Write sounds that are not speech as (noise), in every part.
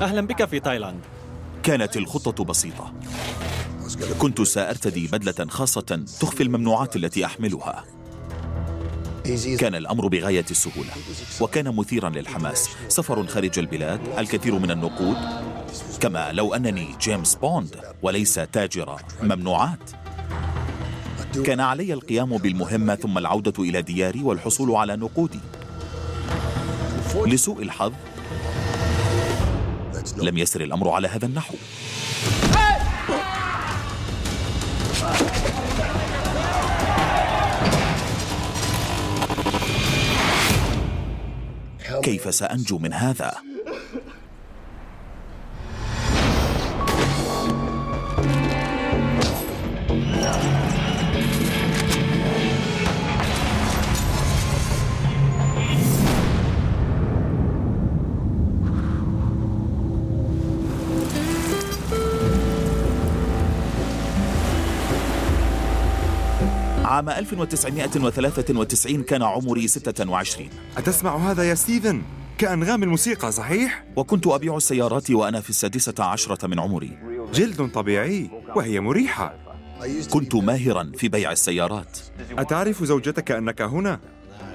أهلا بك في تايلاند. كانت الخطة بسيطة. كنت سأرتدي بدلة خاصة تخفي الممنوعات التي أحملها. كان الأمر بغاية السهولة وكان مثيرا للحماس. سفر خارج البلاد الكثير من النقود. كما لو أنني جيمس بوند وليس تاجر ممنوعات. كان علي القيام بالمهمة ثم العودة إلى دياري والحصول على نقودي. لسوء الحظ لم يسر الأمر على هذا النحو كيف سأنجو من هذا؟ عام 1993 كان عمري 26 أتسمع هذا يا ستيفن؟ كأنغام الموسيقى صحيح؟ وكنت أبيع السيارات وأنا في السادسة عشرة من عمري جلد طبيعي وهي مريحة كنت ماهرا في بيع السيارات أتعرف زوجتك أنك هنا؟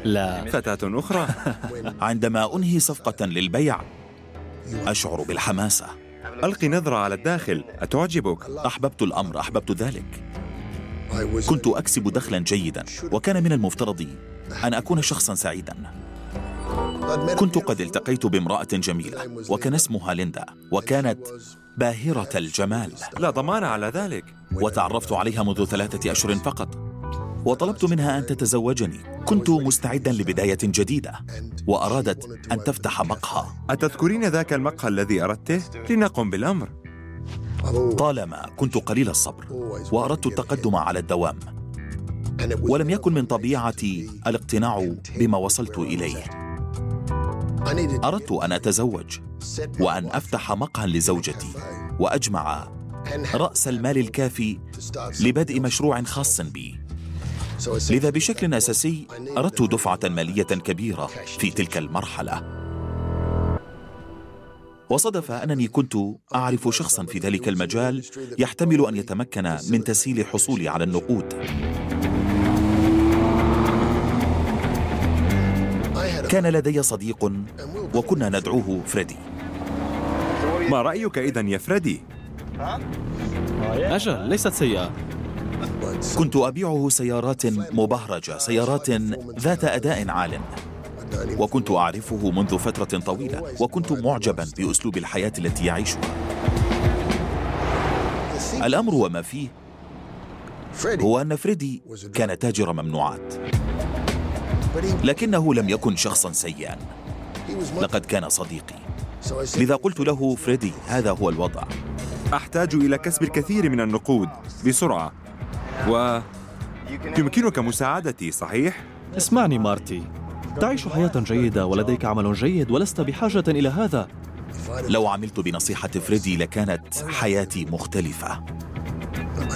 لا فتاة أخرى (laughs) عندما أنهي صفقة للبيع أشعر بالحماسة ألقي نظرة على الداخل أتعجبك؟ أحببت الأمر أحببت ذلك كنت أكسب دخلا جيدا وكان من المفترض أن أكون شخصا سعيدا. كنت قد التقيت بامرأة جميلة وكان اسمها ليندا وكانت باهرة الجمال. لا ضمان على ذلك. وتعرفت عليها منذ ثلاثة أشهر فقط وطلبت منها أن تتزوجني. كنت مستعدا لبداية جديدة وأرادت أن تفتح مقهى. أتذكرين ذاك المقهى الذي أردته؟ لنقم بالأمر. طالما كنت قليل الصبر وأردت التقدم على الدوام. ولم يكن من طبيعتي الاقتناع بما وصلت إليه. أردت أن أتزوج وأن أفتح مقهى لزوجتي وأجمع رأس المال الكافي لبدء مشروع خاص بي. لذا بشكل أساسي أردت دفعة مالية كبيرة في تلك المرحلة. وصدف أنني كنت أعرف شخصا في ذلك المجال يحتمل أن يتمكن من تسهيل حصولي على النقود. كان لدي صديق وكنا ندعوه فريدي. ما رأيك إذا يا فريدي؟ أجل ليست سيئة. كنت أبيعه سيارات مبهرجة سيارات ذات أداء عال وكنت أعرفه منذ فترة طويلة وكنت معجبا بأسلوب الحياة التي يعيشها الأمر وما فيه هو أن فريدي كان تاجر ممنوعات. لكنه لم يكن شخصا سيئا. لقد كان صديقي. لذا قلت له فريدي هذا هو الوضع. أحتاج إلى كسب الكثير من النقود بسرعة. و يمكنك مساعدتي صحيح؟ اسمعني مارتي. تعيش حياة جيدة ولديك عمل جيد ولست بحاجة إلى هذا. لو عملت بنصيحة فريدي لكانت حياتي مختلفة.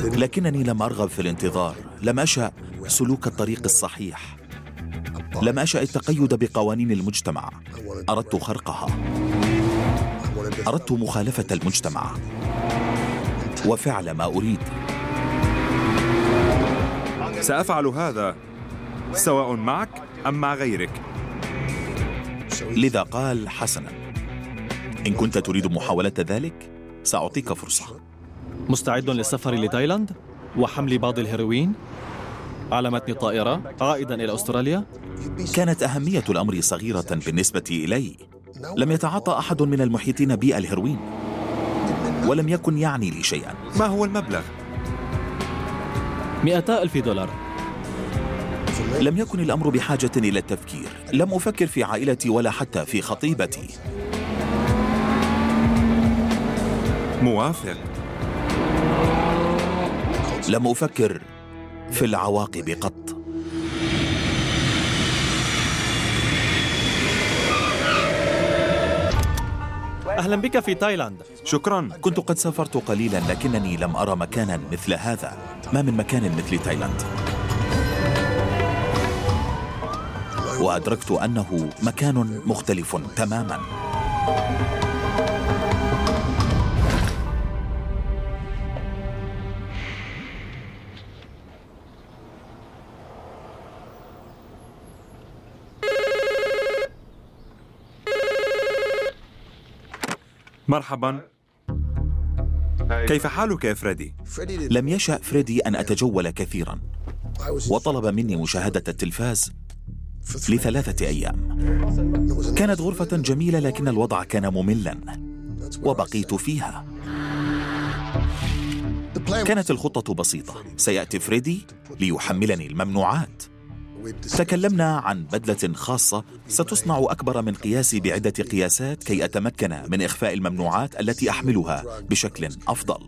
لكنني لم أرغب في الانتظار لم أشأ سلوك الطريق الصحيح. لم أشأ التقيد بقوانين المجتمع. أردت خرقها. أردت مخالفة المجتمع. وفعل ما أريد. سأفعل هذا. سواء معك أم مع غيرك. لذا قال حسنا إن كنت تريد محاولة ذلك سأعطيك فرصة. مستعد للسفر لتايلاند وحمل بعض الهيروين؟ على متن الطائرة عائدا إلى أستراليا؟ كانت أهمية الأمر صغيرة بالنسبة إلي. لم يتعاطى أحد من المحيطين بي الهيروين ولم يكن يعني لي شيئا. ما هو المبلغ؟ مئتا ألف دولار. لم يكن الأمر بحاجة إلى التفكير. لم أفكر في عائلتي ولا حتى في خطيبتي. موافق. لم أفكر في العواقب قط. أهلا بك في تايلاند. شكرا. كنت قد سافرت قليلا لكنني لم أرى مكانا مثل هذا. ما من مكان مثل تايلاند؟ وأدركت أنه مكان مختلف تماما. مرحبا. كيف حالك يا فريدي؟ لم يشأ فريدي أن أتجول كثيرا. وطلب مني مشاهدة التلفاز لثلاثة أيام. كانت غرفة جميلة لكن الوضع كان مملا. وبقيت فيها. كانت الخطة بسيطة. سيأتي فريدي ليحملني الممنوعات. تكلمنا عن بدلة خاصة ستصنع أكبر من قياسي بعدة قياسات كي أتمكن من إخفاء الممنوعات التي أحملها بشكل أفضل.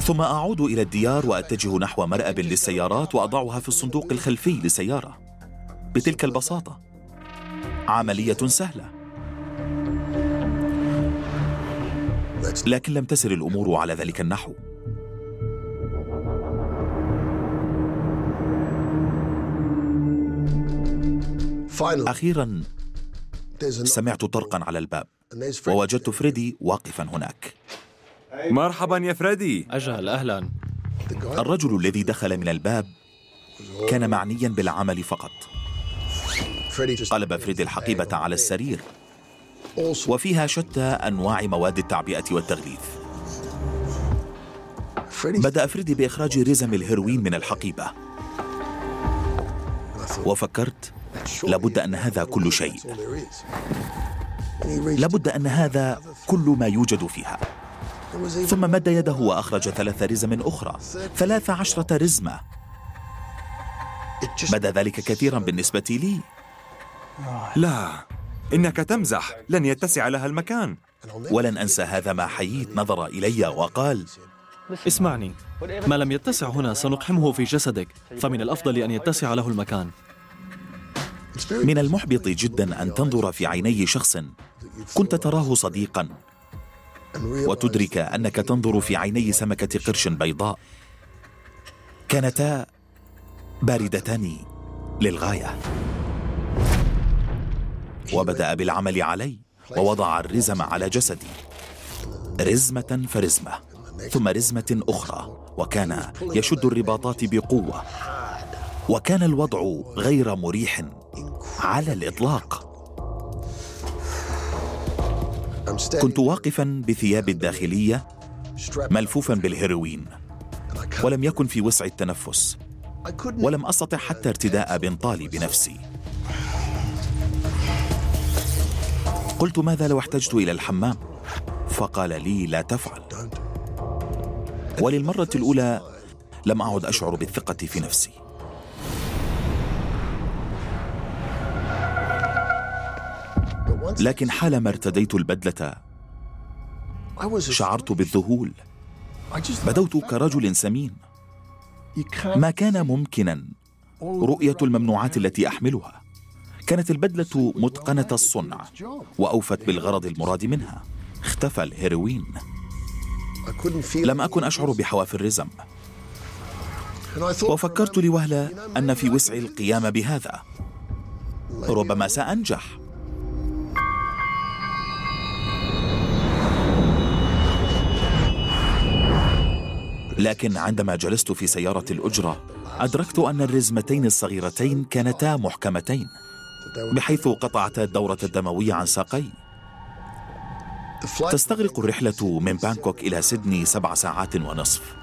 ثم أعود إلى الديار وأتجه نحو مرأب للسيارات وأضعها في الصندوق الخلفي للسيارة. بتلك البساطة. عملية سهلة. لكن لم تسر الأمور على ذلك النحو. أخيرا سمعت طرقا على الباب. ووجدت فريدي واقفا هناك. مرحبا يا فريدي. أجل أهلا. الرجل الذي دخل من الباب كان معنيا بالعمل فقط. قلب فريدي الحقيبة على السرير. وفيها شتى أنواع مواد التعبئة والتغليف. بدأ فريدي بإخراج رزم الهيروين من الحقيبة. وفكرت لابد أن هذا كل شيء. لابد أن هذا كل ما يوجد فيها. ثم مد يده وأخرج ثلاث رزم أخرى. ثلاث عشرة رزمة. بدا ذلك كثيرا بالنسبة لي. لا إنك تمزح. لن يتسع لها المكان. ولن أنسى هذا ما حييت نظر إلي وقال اسمعني. ما لم يتسع هنا سنقحمه في جسدك. فمن الأفضل أن يتسع له المكان. من المحبط جدا أن تنظر في عيني شخص كنت تراه صديقا. وتدرك أنك تنظر في عيني سمكة قرش بيضاء. كانتا باردتان للغاية. وبدأ بالعمل علي ووضع الرزم على جسدي. رزمة فرزمة ثم رزمة أخرى وكان يشد الرباطات بقوة. وكان الوضع غير مريح على الإطلاق. كنت واقفا بثيابي الداخلية ملفوفا بالهيروين ولم يكن في وسع التنفس ولم أستطع حتى ارتداء بنطالي بنفسي قلت ماذا لو احتجت إلى الحمام؟ فقال لي لا تفعل. وللمرة الأولى لم أعد أشعر بالثقة في نفسي. لكن حالما ارتديت البدلة شعرت بالذهول. بدوت كرجل سمين. ما كان ممكنا رؤية الممنوعات التي أحملها. كانت البدلة متقنة الصنع وأوفت بالغرض المراد منها. اختفى الهيروين. لم أكن أشعر بحواف الرزم. وفكرت لوهلة أن في وسعي القيام بهذا. ربما سأنجح. لكن عندما جلست في سيارة الأجرة أدركت أن الرزمتين الصغيرتين كانتا محكمتين. بحيث قطعتا الدورة الدموية عن ساقي. تستغرق الرحلة من بانكوك إلى سيدني سبع ساعات ونصف.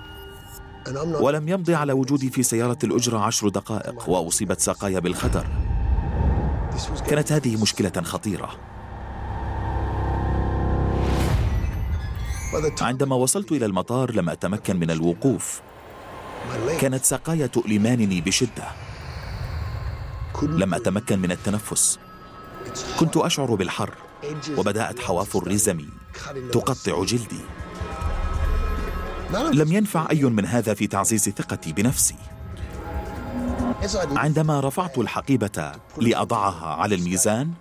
ولم يمضي على وجودي في سيارة الأجرة عشر دقائق وأصيبت ساقاي بالخدر كانت هذه مشكلة خطيرة. عندما وصلت إلى المطار لم أتمكن من الوقوف. كانت ساقاي تؤلمانني بشدة. لم أتمكن من التنفس. كنت أشعر بالحر وبدأت حواف الرزم تقطع جلدي. لم ينفع أي من هذا في تعزيز ثقتي بنفسي. عندما رفعت الحقيبة لأضعها على الميزان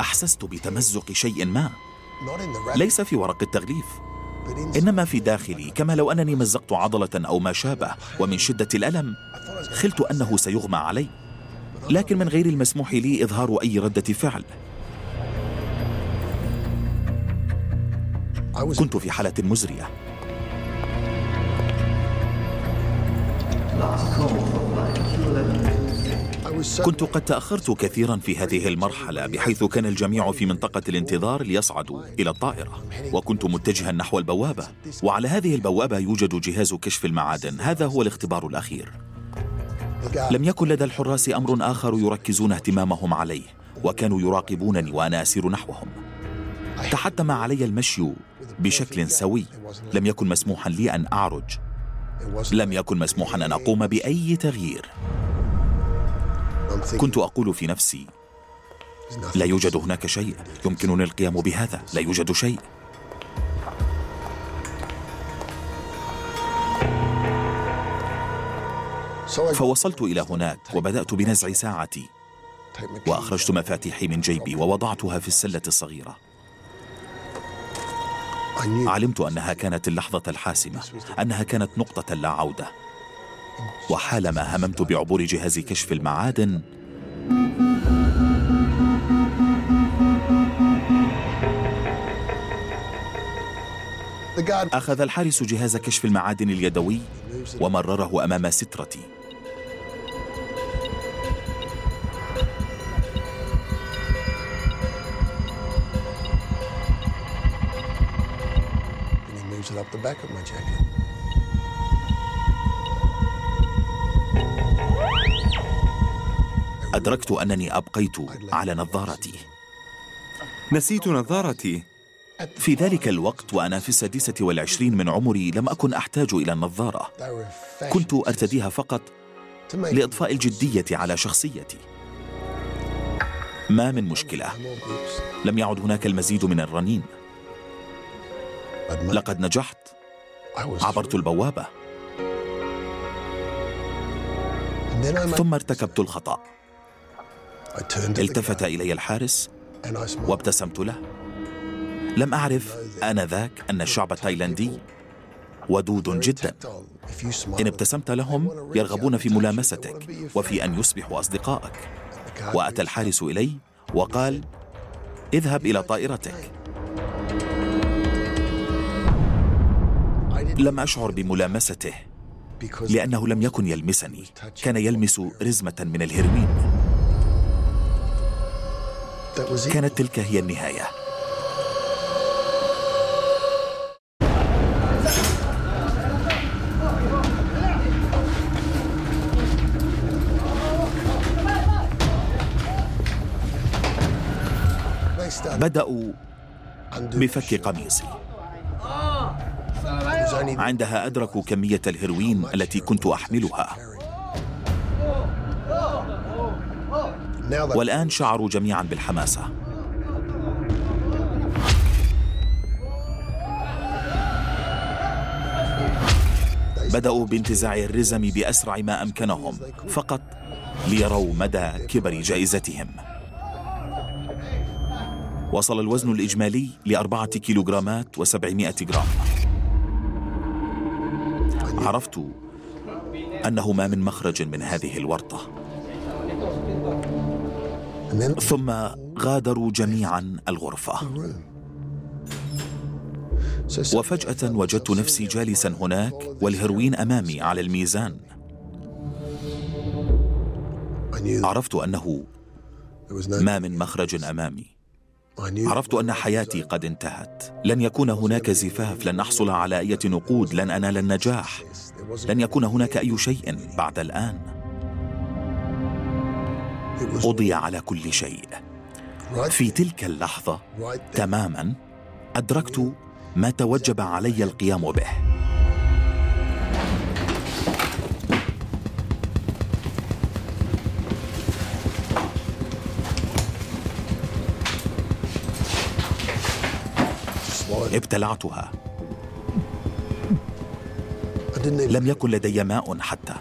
أحسست بتمزق شيء ما. ليس في ورق التغليف. إنما في داخلي كما لو أنني مزقت عضلة أو ما شابه ومن شدة الألم خلت أنه سيغمى علي. لكن من غير المسموح لي إظهار أي ردة فعل. كنت في حالة مزرية. كنت قد تأخرت كثيرا في هذه المرحلة بحيث كان الجميع في منطقة الانتظار ليصعدوا إلى الطائرة. وكنت متجها نحو البوابة وعلى هذه البوابة يوجد جهاز كشف المعادن. هذا هو الاختبار الأخير. لم يكن لدى الحراس أمر آخر يركزون اهتمامهم عليه وكانوا يراقبونني وأنا أسير نحوهم تحتم علي المشي بشكل سوي. لم يكن مسموحا لي أن أعرج. لم يكن مسموحا أن أقوم بأي تغيير. كنت أقول في نفسي لا يوجد هناك شيء يمكنني القيام بهذا لا يوجد شيء. فوصلت إلى هناك وبدأت بنزع ساعتي وأخرجت مفاتيحي من جيبي ووضعتها في السلة الصغيرة. علمت أنها كانت اللحظة الحاسمة أنها كانت نقطة لا عودة. وحالما هممت بعبور جهاز كشف المعادن أخذ الحارس جهاز كشف المعادن اليدوي ومرره أمام سترتي. أدركت أنني أبقيت على نظارتي. نسيت نظارتي. في ذلك الوقت وأنا في السادسة والعشرين من عمري لم أكن أحتاج إلى النظارة. كنت أرتديها فقط لإضفاء الجدية على شخصيتي. ما من مشكلة. لم يعد هناك المزيد من الرنين. لقد نجحت. عبرت البوابة. ثم ارتكبت الخطأ. التفت إلي الحارس وابتسمت له. لم أعرف آنذاك أن الشعب التايلاندي ودود جدا. إن ابتسمت لهم يرغبون في ملامستك وفي أن يصبحوا أصدقائك. وأتى الحارس إلي وقال اذهب إلى طائرتك. لم أشعر بملامسته لأنه لم يكن يلمسني. كان يلمس رزمة من الهرمين. كانت تلك هي النهاية. بدأوا بفك قميصي. عندها أدركوا كمية الهيروين التي كنت أحملها. والآن شعروا جميعا بالحماسة. بدأوا بانتزاع الرزم بأسرع ما أمكنهم فقط ليروا مدى كبر جائزتهم. وصل الوزن الإجمالي لأربعة كيلوغرامات وسبعمائة جرام. عرفت أنه ما من مخرج من هذه الورطة. ثم غادروا جميعا الغرفة. وفجأة وجدت نفسي جالسا هناك والهروين أمامي على الميزان. عرفت أنه ما من مخرج أمامي. عرفت أن حياتي قد انتهت. لن يكون هناك زفاف لن أحصل على أي نقود لن أنال النجاح. لن يكون هناك أي شيء بعد الآن. قضي على كل شيء. في تلك اللحظة تماما أدركت ما توجب علي القيام به. ابتلعتها. لم يكن لدي ماء حتى.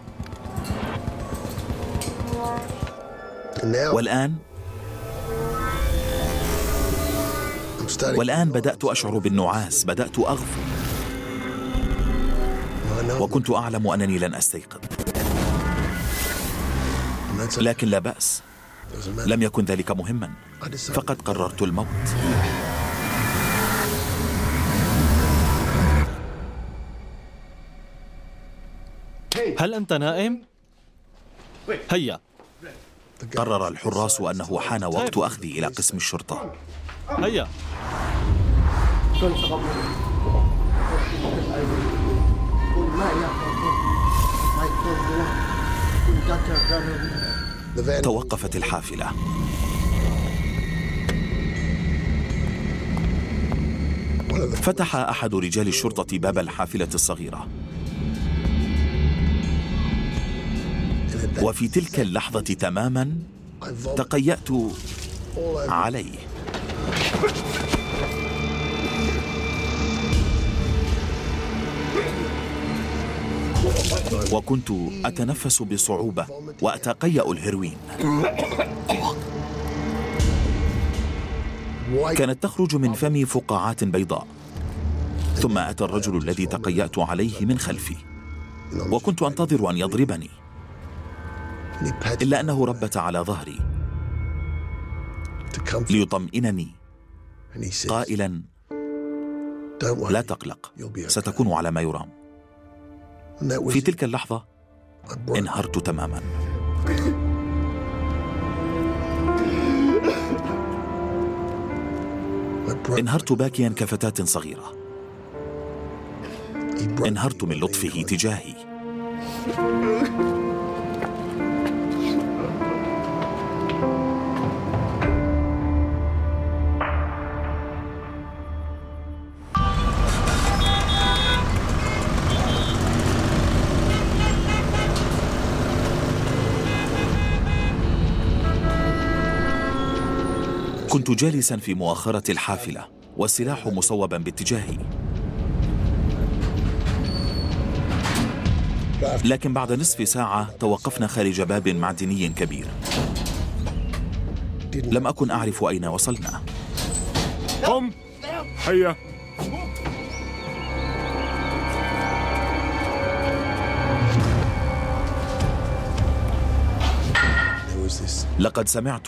والآن؟ والآن بدأت أشعر بالنعاس بدأت أغفو. وكنت أعلم أنني لن أستيقظ. لكن لا بأس. لم يكن ذلك مهما. فقد قررت الموت. هل أنت نائم؟ هيا. قرر الحراس أنه حان وقت أخذي إلى قسم الشرطة. هيا. توقفت الحافلة. فتح أحد رجال الشرطة باب الحافلة الصغيرة. وفي تلك اللحظة تماما تقيأت عليه. وكنت أتنفس بصعوبة وأتقيأ الهيروين. كانت تخرج من فمي فقاعات بيضاء. ثم أتى الرجل الذي تقيأت عليه من خلفي. وكنت أنتظر أن يضربني. إلا أنه ربت على ظهري. ليطمئنني. قائلا لا تقلق. ستكون على ما يرام. في تلك اللحظة انهرت تماما. انهرت باكيا كفتاة صغيرة. انهرت من لطفه تجاهي. كنت جالسا في مؤخرة الحافلة والسلاح مصوبا باتجاهي. لكن بعد نصف ساعة توقفنا خارج باب معدني كبير. لم أكن أعرف أين وصلنا. قم! هيا! لقد سمعت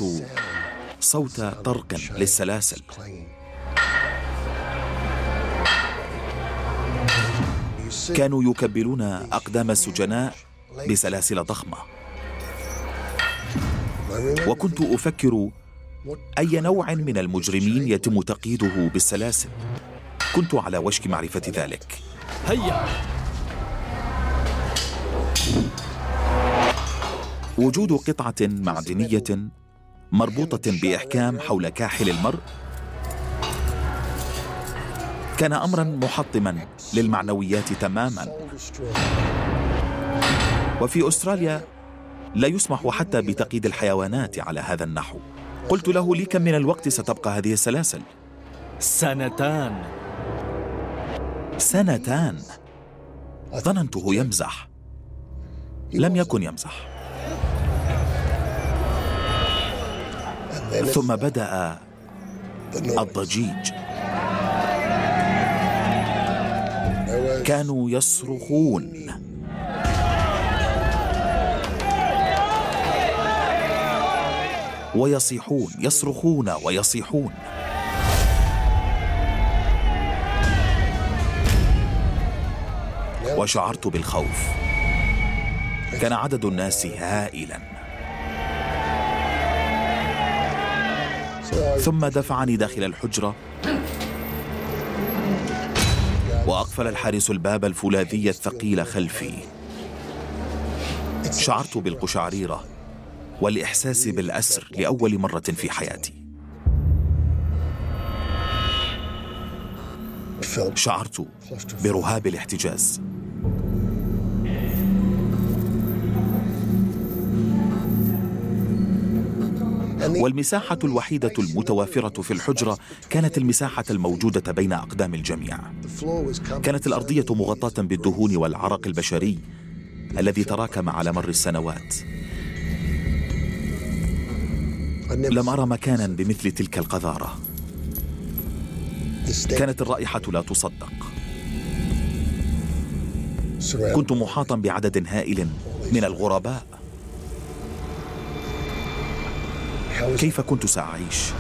صوت طرق للسلاسل. كانوا يكبلون أقدام السجناء بسلاسل ضخمة. وكنت أفكر أي نوع من المجرمين يتم تقييده بالسلاسل. كنت على وشك معرفة ذلك. هيا. وجود قطعة معدنية مربوطة بإحكام حول كاحل المرء. كان أمرا محطما للمعنويات تماما. وفي أستراليا لا يسمح حتى بتقييد الحيوانات على هذا النحو. قلت له لي كم من الوقت ستبقى هذه السلاسل. سنتان. سنتان. ظننته يمزح. لم يكن يمزح. ثم بدأ الضجيج. كانوا يصرخون. ويصيحون يصرخون ويصيحون. وشعرت بالخوف. كان عدد الناس هائلا. ثم دفعني داخل الحجرة. وأقفل الحارس الباب الفولاذي الثقيل خلفي. شعرت بالقشعريرة والإحساس بالأسر لأول مرة في حياتي. شعرت برهاب الاحتجاز. والمساحة الوحيدة المتوافرة في الحجرة كانت المساحة الموجودة بين أقدام الجميع. كانت الأرضية مغطاة بالدهون والعرق البشري الذي تراكم على مر السنوات. لم أرى مكانا بمثل تلك القذارة. كانت الرائحة لا تصدق. كنت محاطا بعدد هائل من الغرباء. كيف كنت سأعيش؟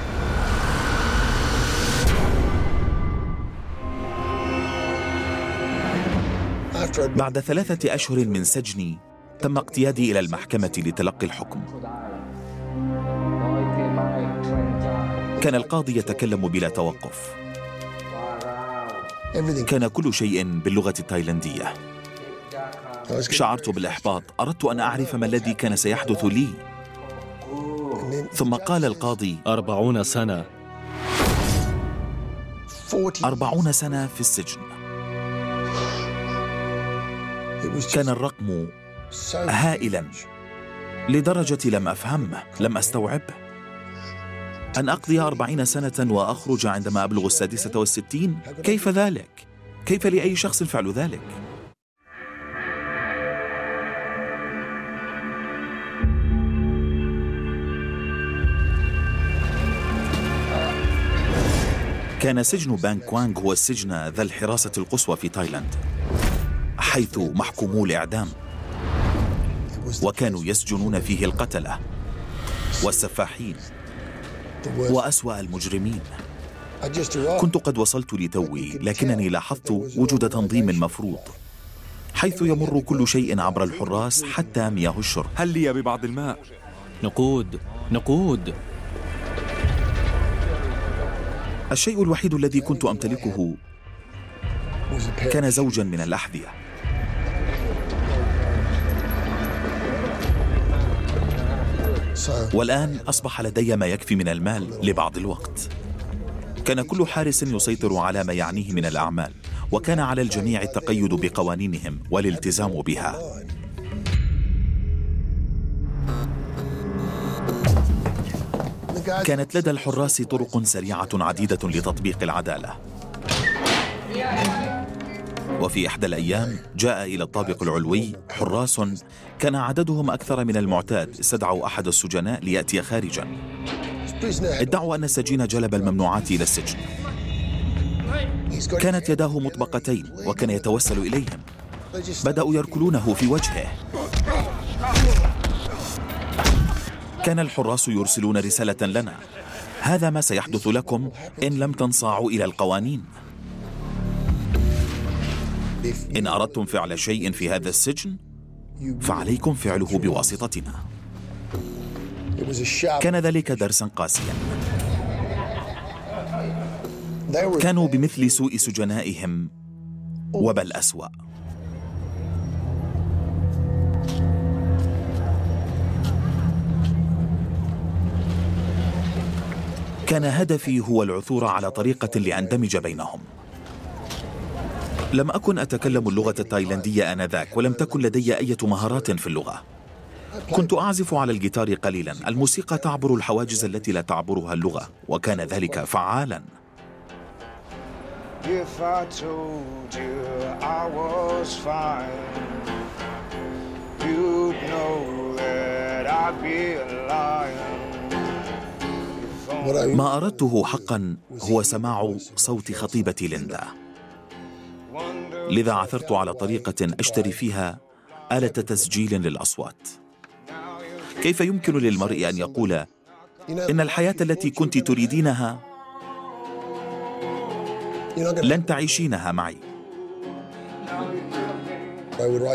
بعد ثلاثة أشهر من سجني تم اقتيادي إلى المحكمة لتلقي الحكم. كان القاضي يتكلم بلا توقف. كان كل شيء باللغة التايلندية شعرت بالإحباط. أردت أن أعرف ما الذي كان سيحدث لي. ثم قال القاضي أربعون سنة أربعون سنة في السجن كان الرقم هائلا لدرجة لم أفهمه لم أستوعبه أن أقضي أربعين سنة وأخرج عندما أبلغ السادسة والستين كيف ذلك؟ كيف لأي شخص فعل ذلك؟ كان سجن بانكوانغ هو السجن ذا الحراسة القصوى في تايلاند حيث محكومو الإعدام. وكانوا يسجنون فيه القتلة والسفاحين وأسوأ المجرمين. كنت قد وصلت لتوي لكنني لاحظت وجود تنظيم مفروض حيث يمر كل شيء عبر الحراس حتى مياه الشرب. هل لي ببعض الماء؟ نقود نقود. الشيء الوحيد الذي كنت أمتلكه كان زوجا من الأحذية. والآن أصبح لدي ما يكفي من المال لبعض الوقت. كان كل حارس يسيطر على ما يعنيه من الأعمال وكان على الجميع التقيد بقوانينهم والالتزام بها. كانت لدى الحراس طرق سريعة عديدة لتطبيق العدالة. وفي إحدى الأيام جاء إلى الطابق العلوي حراس كان عددهم أكثر من المعتاد استدعوا أحد السجناء ليأتي خارجا. ادعوا أن السجين جلب الممنوعات إلى السجن. كانت يداه مطبقتين وكان يتوسل إليهم. بدأوا يركلونه في وجهه. كان الحراس يرسلون رسالة لنا. هذا ما سيحدث لكم إن لم تنصاعوا إلى القوانين. إن أردتم فعل شيء في هذا السجن فعليكم فعله بواسطتنا. كان ذلك درسا قاسيا. كانوا بمثل سوء سجنائهم وبل أسوأ كان هدفي هو العثور على طريقة لأندمج بينهم. لم أكن أتكلم اللغة التايلاندية آنذاك ولم تكن لدي أي مهارات في اللغة. كنت أعزف على الجيتار قليلا. الموسيقى تعبر الحواجز التي لا تعبرها اللغة وكان ذلك فعالا. You'd know that I'd be ما أردته حقا هو سماع صوت خطيبتي ليندا. لذا عثرت على طريقة أشتري فيها آلة تسجيل للأصوات. كيف يمكن للمرء أن يقول إن الحياة التي كنت تريدينها لن تعيشينها معي.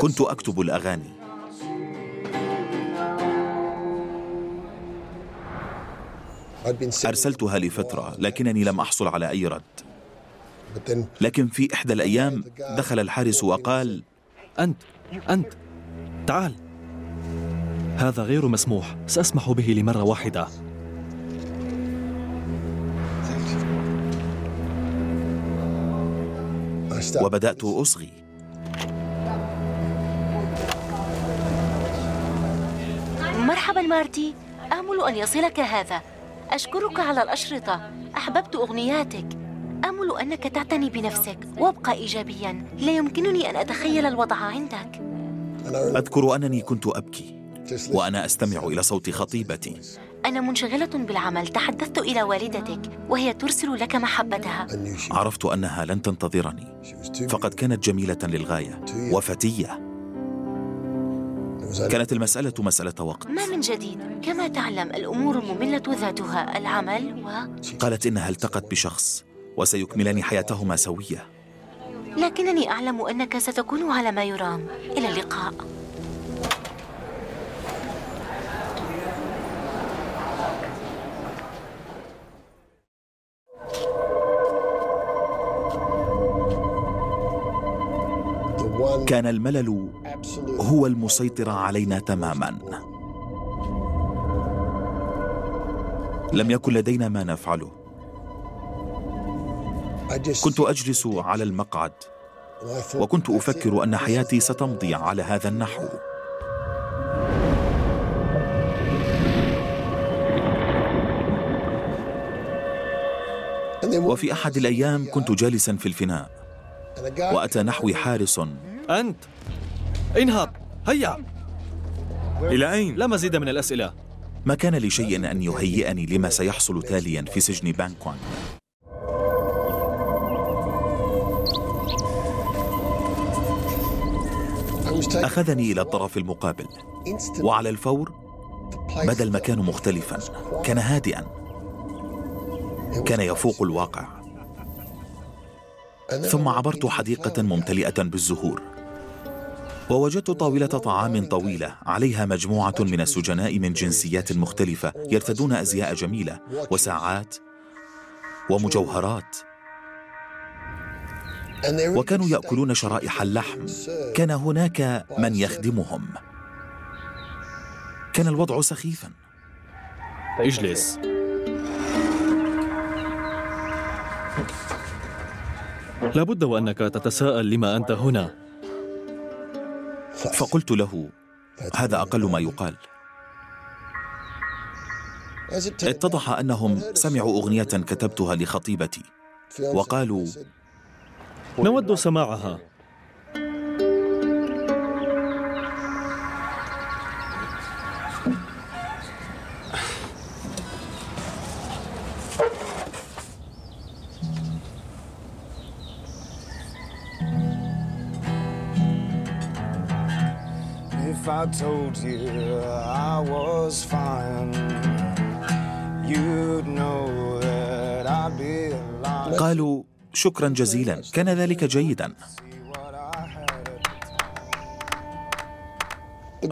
كنت أكتب الأغاني. أرسلتها لفترة لكنني لم أحصل على أي رد. لكن في إحدى الأيام دخل الحارس وقال أنت أنت تعال. هذا غير مسموح. سأسمح به لمرة واحدة. وبدأت أصغي. مرحبا مارتي آمل أن يصلك هذا. أشكرك على الأشرطة. أحببت أغنياتك. آمل أنك تعتني بنفسك. وابقى إيجابيا. لا يمكنني أن أتخيل الوضع عندك. أذكر أنني كنت أبكي وأنا أستمع إلى صوت خطيبتي. أنا منشغلة بالعمل. تحدثت إلى والدتك وهي ترسل لك محبتها. عرفت أنها لن تنتظرني فقد كانت جميلة للغاية وفتية. كانت المسألة مسألة وقت. ما من جديد. كما تعلم الأمور مملة ذاتها. العمل و... قالت إنها التقت بشخص وسيكملان حياتهما سوية. لكنني أعلم أنك ستكون على ما يرام. إلى اللقاء. كان الملل هو المسيطر علينا تماما. لم يكن لدينا ما نفعله. كنت أجلس على المقعد وكنت أفكر أن حياتي ستمضي على هذا النحو. وفي أحد الأيام كنت جالسا في الفناء وأتى نحوي حارس. أنت. انهض. هيا. إلى أين؟ لا مزيد من الأسئلة. ما كان لشيء أن يهيئني لما سيحصل تاليا في سجن بانكوان أخذني إلى الطرف المقابل. وعلى الفور؟ بدا المكان مختلفا. كان هادئا. كان يفوق الواقع. ثم عبرت حديقة ممتلئة بالزهور. ووجدت طاولة طعام طويلة عليها مجموعة من السجناء من جنسيات مختلفة يرتدون أزياء جميلة وساعات ومجوهرات. وكانوا يأكلون شرائح اللحم. كان هناك من يخدمهم. كان الوضع سخيفا. اجلس. لابد وأنك تتساءل لما أنت هنا. فقلت له هذا أقل ما يقال. اتضح أنهم سمعوا أغنية كتبتها لخطيبتي وقالوا نود سماعها. Told you I was fine, you'd know that I'd be alive. قالوا شكرا جزيلا كان ذلك جيدا.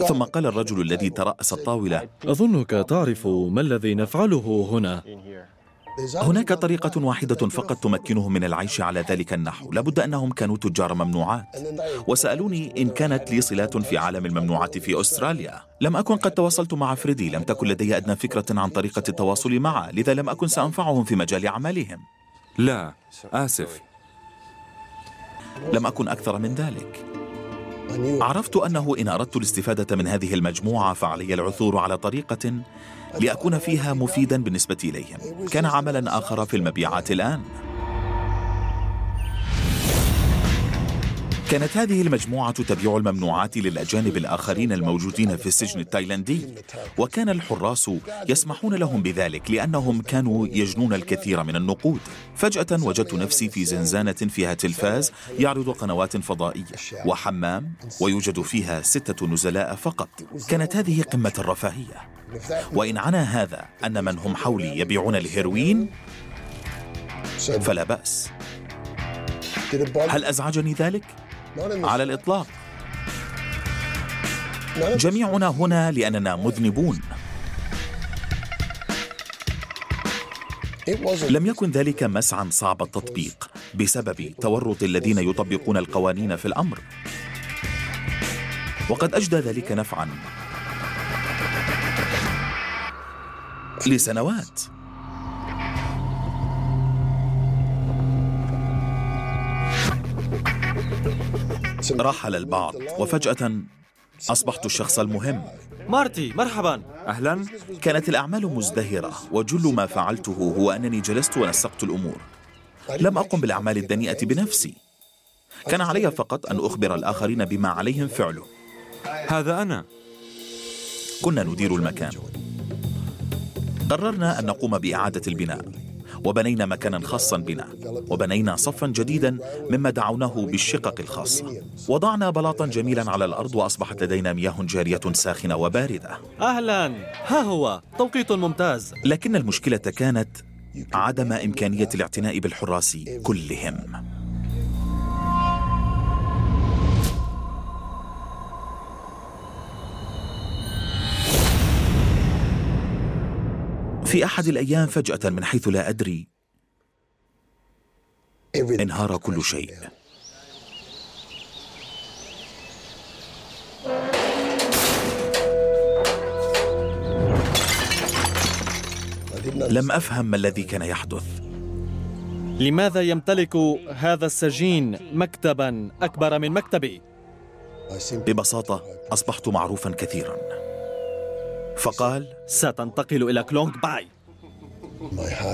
ثم قال الرجل الذي ترأس الطاولة أظنك تعرف ما الذي نفعله هنا هناك طريقة واحدة فقط تمكنهم من العيش على ذلك النحو. لابد أنهم كانوا تجار ممنوعات. وسألوني إن كانت لي صلات في عالم الممنوعات في أستراليا. لم أكن قد تواصلت مع فريدي. لم تكن لدي أدنى فكرة عن طريقة التواصل معه لذا لم أكن سأنفعهم في مجال أعمالهم. لا آسف. لم أكن أكثر من ذلك. عرفت أنه إن أردت الاستفادة من هذه المجموعة فعلي العثور على طريقة لأكون فيها مفيدا بالنسبة إليهم. كان عملا آخر في المبيعات الآن. كانت هذه المجموعة تبيع الممنوعات للأجانب الآخرين الموجودين في السجن التايلاندي وكان الحراس يسمحون لهم بذلك لأنهم كانوا يجنون الكثير من النقود. فجأة وجدت نفسي في زنزانة فيها تلفاز يعرض قنوات فضائية وحمام ويوجد فيها ستة نزلاء فقط. كانت هذه قمة الرفاهية. وإن عنا هذا أن من هم حولي يبيعون الهيروين فلا بأس. هل أزعجني ذلك؟ على الإطلاق. جميعنا هنا لأننا مذنبون. لم يكن ذلك مسعى صعب التطبيق بسبب تورط الذين يطبقون القوانين في الأمر. وقد أجدى ذلك نفعا. لسنوات. رحل البعض وفجأة أصبحت الشخص المهم. مارتي مرحبا. أهلا؟ كانت الأعمال مزدهرة وجل ما فعلته هو أنني جلست ونسقت الأمور. لم أقم بالأعمال الدنيئة بنفسي. كان علي فقط أن أخبر الآخرين بما عليهم فعله. هذا أنا. كنا ندير المكان. قررنا أن نقوم بإعادة البناء. وبنينا مكانا خاصا بنا وبنينا صفا جديدا مما دعوناه بالشقق الخاصة. وضعنا بلاطا جميلا على الأرض وأصبحت لدينا مياه جارية ساخنة وباردة. أهلا. ها هو؟ توقيت ممتاز. لكن المشكلة كانت عدم إمكانية الاعتناء بالحراس كلهم. في أحد الأيام فجأة من حيث لا أدري انهار كل شيء. لم أفهم ما الذي كان يحدث. لماذا يمتلك هذا السجين مكتبا أكبر من مكتبي؟ ببساطة أصبحت معروفا كثيرا. فقال ستنتقل إلى كلونغ باي.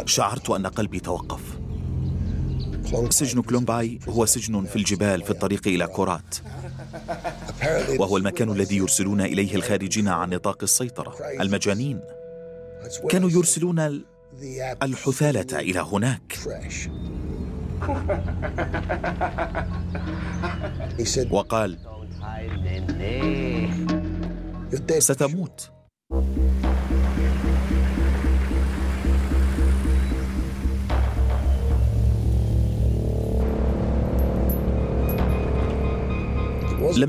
شعرت أن قلبي توقف. سجن كلومباي هو سجن في الجبال في الطريق إلى كورات. وهو المكان الذي يرسلون إليه الخارجين عن نطاق السيطرة. المجانين كانوا يرسلون الحثالة إلى هناك. وقال ستموت. لم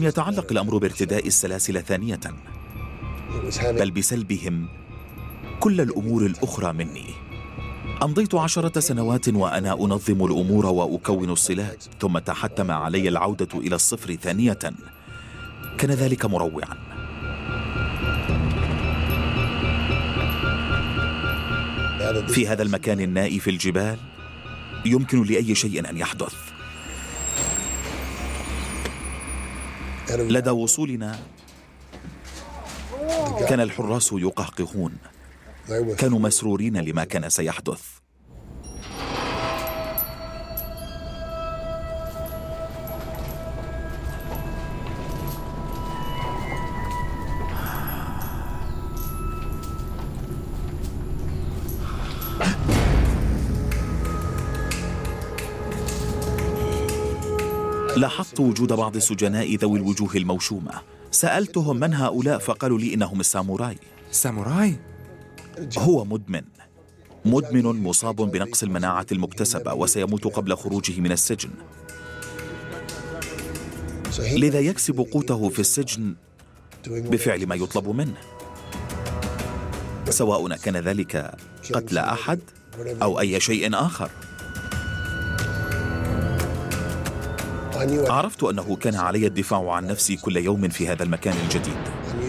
يتعلق الأمر بارتداء السلاسل ثانية بل بسلبهم كل الأمور الأخرى مني. أمضيت عشرة سنوات وأنا أنظم الأمور وأكون الصلات ثم تحتم علي العودة إلى الصفر ثانية. كان ذلك مروعا. في هذا المكان النائي في الجبال يمكن لأي شيء أن يحدث. لدى وصولنا كان الحراس يقهقهون. كانوا مسرورين لما كان سيحدث. لاحظت وجود بعض السجناء ذوي الوجوه الموشومة. سألتهم من هؤلاء فقالوا لي إنهم الساموراي. ساموراي؟ هو مدمن. مدمن مصاب بنقص المناعة المكتسبة وسيموت قبل خروجه من السجن. لذا يكسب قوته في السجن بفعل ما يطلب منه. سواء كان ذلك قتل أحد أو أي شيء آخر. عرفت أنه كان علي الدفاع عن نفسي كل يوم في هذا المكان الجديد.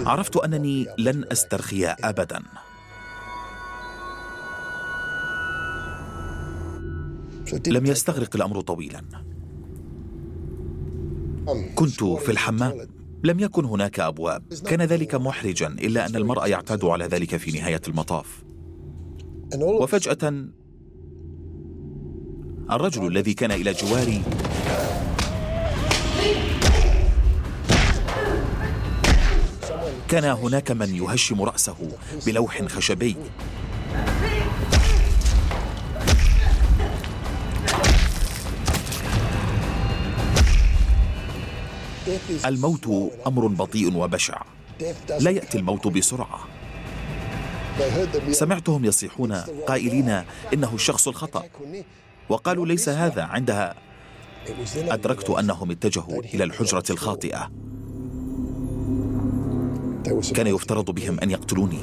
عرفت أنني لن أسترخي أبدا. لم يستغرق الأمر طويلا. كنت في الحمام. لم يكن هناك أبواب. كان ذلك محرجا إلا أن المرء يعتاد على ذلك في نهاية المطاف. وفجأة الرجل الذي كان إلى جواري كان هناك من يهشم رأسه بلوح خشبي. الموت أمر بطيء وبشع. لا يأتي الموت بسرعة. سمعتهم يصيحون قائلين إنه الشخص الخطأ. وقالوا ليس هذا عندها. أدركت أنهم اتجهوا إلى الحجرة الخاطئة. كان يفترض بهم أن يقتلوني.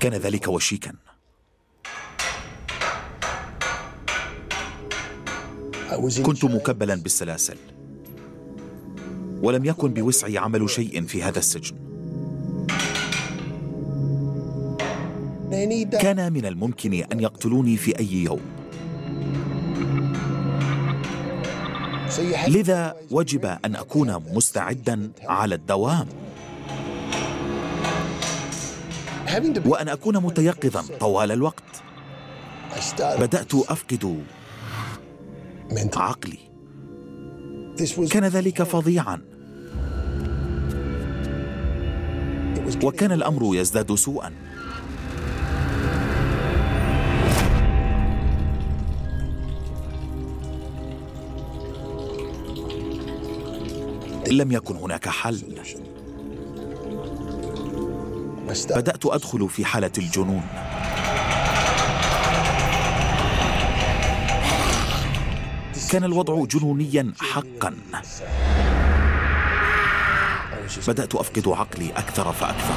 كان ذلك وشيكا. كنت مكبلا بالسلاسل. ولم يكن بوسعي عمل شيء في هذا السجن. كان من الممكن أن يقتلوني في أي يوم. لذا وجب أن أكون مستعدا على الدوام. وأن أكون متيقظا طوال الوقت. بدأت أفقد عقلي. كان ذلك فظيعا. وكان الأمر يزداد سوءا. إن لم يكن هناك حل. بدأت أدخل في حالة الجنون. كان الوضع جنونيا حقا. بدأت أفقد عقلي أكثر فأكثر.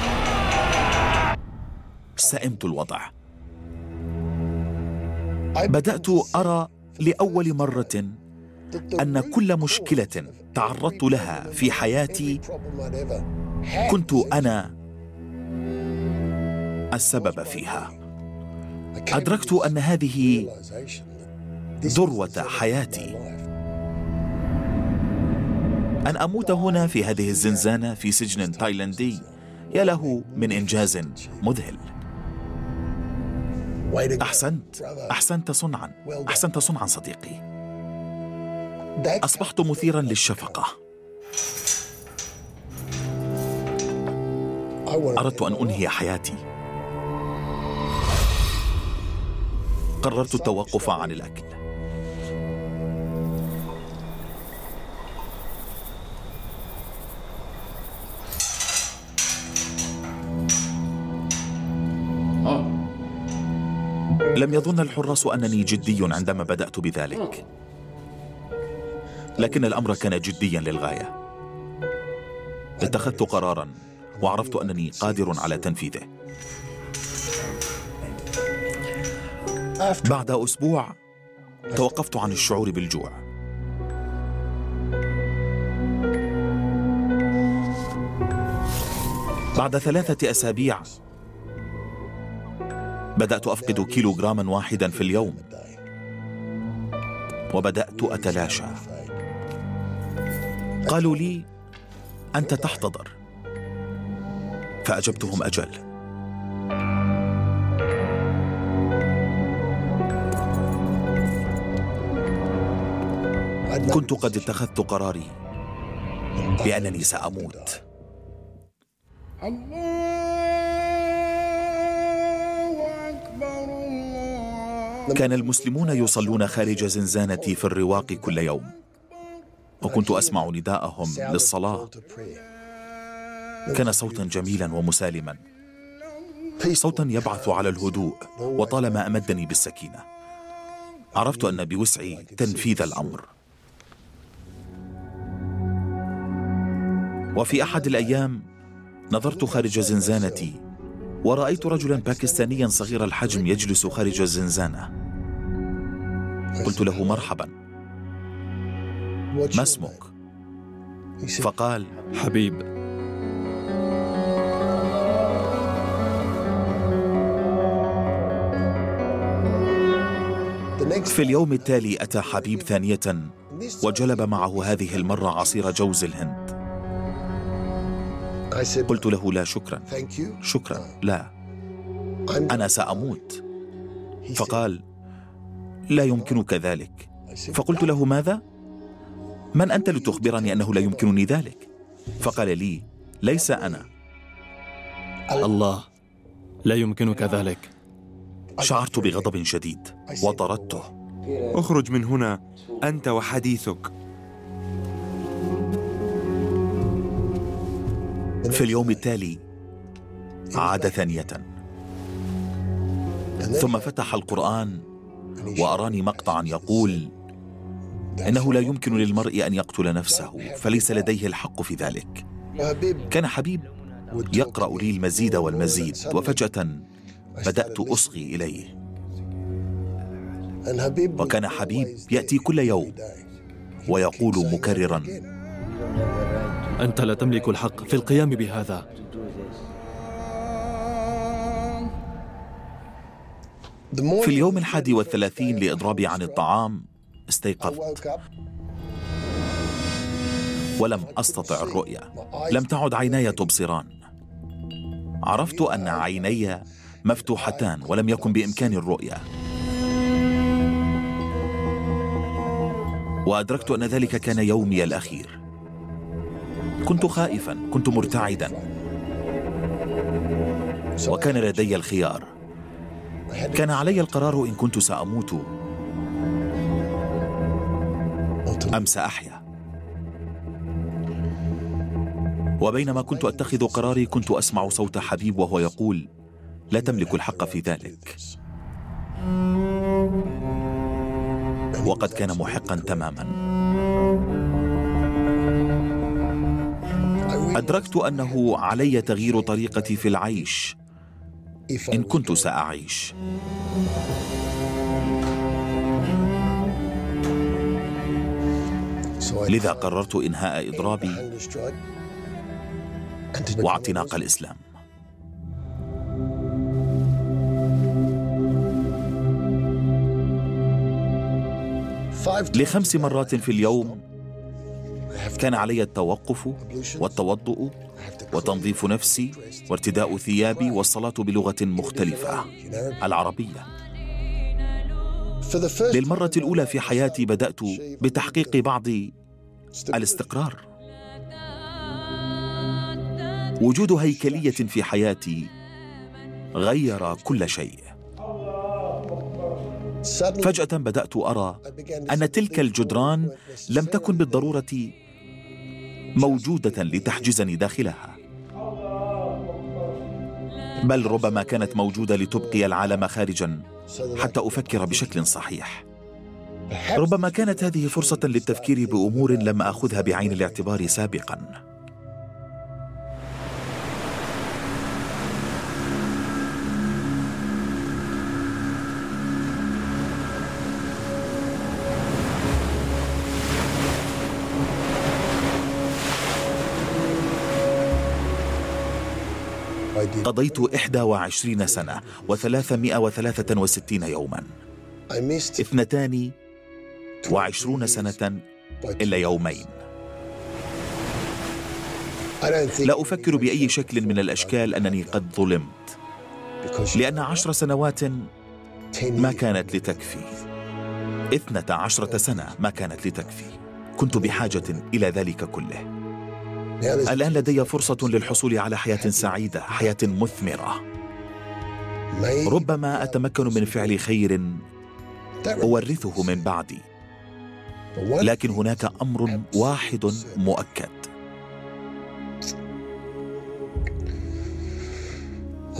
سئمت الوضع. بدأت أرى لأول مرة أن كل مشكلة تعرضت لها في حياتي كنت أنا السبب فيها. أدركت أن هذه ذروة حياتي. أن أموت هنا في هذه الزنزانة في سجن تايلاندي يا له من إنجاز مذهل. أحسنت أحسنت صنعا أحسنت صنعا صديقي. أصبحت مثيرا للشفقة. أردت أن أنهي حياتي. قررت التوقف عن الأكل. لم يظن الحراس أنني جدي عندما بدأت بذلك. لكن الأمر كان جديا للغاية. اتخذت قرارا وعرفت أنني قادر على تنفيذه. بعد أسبوع توقفت عن الشعور بالجوع. بعد ثلاثة أسابيع بدأت أفقد كيلوغراما واحدا في اليوم. وبدأت أتلاشى. قالوا لي أنت تحتضر. فأجبتهم أجل. كنت قد اتخذت قراري بأنني سأموت. كان المسلمون يصلون خارج زنزانتي في الرواق كل يوم. وكنت أسمع نداءهم للصلاة. كان صوتا جميلا ومسالما. صوتا يبعث على الهدوء وطالما أمدني بالسكينة. عرفت أن بوسعي تنفيذ الأمر. وفي أحد الأيام نظرت خارج زنزانتي ورأيت رجلا باكستانيا صغير الحجم يجلس خارج الزنزانة. قلت له مرحبا. ما اسمك؟ فقال حبيب. في اليوم التالي أتى حبيب ثانية وجلب معه هذه المرة عصير جوز الهند. قلت له لا شكرا. شكرا. لا. أنا سأموت. فقال لا يمكنك ذلك. فقلت له ماذا؟ من أنت لتخبرني أنه لا يمكنني ذلك؟ فقال لي ليس أنا. الله لا يمكنك ذلك. شعرت بغضب شديد وطردته. اخرج من هنا أنت وحديثك. في اليوم التالي عاد ثانية. ثم فتح القرآن وأراني مقطعا يقول إنه لا يمكن للمرء أن يقتل نفسه فليس لديه الحق في ذلك. كان حبيب يقرأ لي المزيد والمزيد وفجأة بدأت أصغي إليه. وكان حبيب يأتي كل يوم ويقول مكررا أنت لا تملك الحق في القيام بهذا. في اليوم الحادي والثلاثين لإضرابي عن الطعام استيقظت. ولم أستطع الرؤية. لم تعد عيناي تبصران. عرفت أن عيني مفتوحتان ولم يكن بإمكاني الرؤية. وأدركت أن ذلك كان يومي الأخير. كنت خائفا. كنت مرتعدا. وكان لدي الخيار. كان علي القرار إن كنت سأموت. ام ساحيا وبينما كنت أتخذ قراري كنت أسمع صوت حبيب وهو يقول لا تملك الحق في ذلك. وقد كان محقا تماما. أدركت أنه علي تغيير طريقتي في العيش. إن كنت سأعيش. لذا قررت إنهاء إضرابي واعتناق الإسلام. لخمس مرات في اليوم كان علي التوقف والتوضؤ وتنظيف نفسي وارتداء ثيابي والصلاة بلغة مختلفة. العربية. للمرة الأولى في حياتي بدأت بتحقيق بعض الاستقرار. وجود هيكلية في حياتي غير كل شيء. فجأة بدأت أرى أن تلك الجدران لم تكن بالضرورة موجودة لتحجزني داخلها. بل ربما كانت موجودة لتبقي العالم خارجا. حتى أفكر بشكل صحيح. ربما كانت هذه فرصة للتفكير بأمور لم أخذها بعين الاعتبار سابقا. قضيت 21 سنة و363 يوما. اثنتان وعشرون سنة إلا يومين. لا أفكر بأي شكل من الأشكال أنني قد ظلمت لأن عشر سنوات ما كانت لتكفي. اثنة عشرة سنة ما كانت لتكفي. كنت بحاجة إلى ذلك كله. الآن لدي فرصة للحصول على حياة سعيدة حياة مثمرة. ربما أتمكن من فعل خير أورثه من بعدي. لكن هناك أمر واحد مؤكد.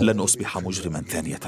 لن أصبح مجرما ثانية.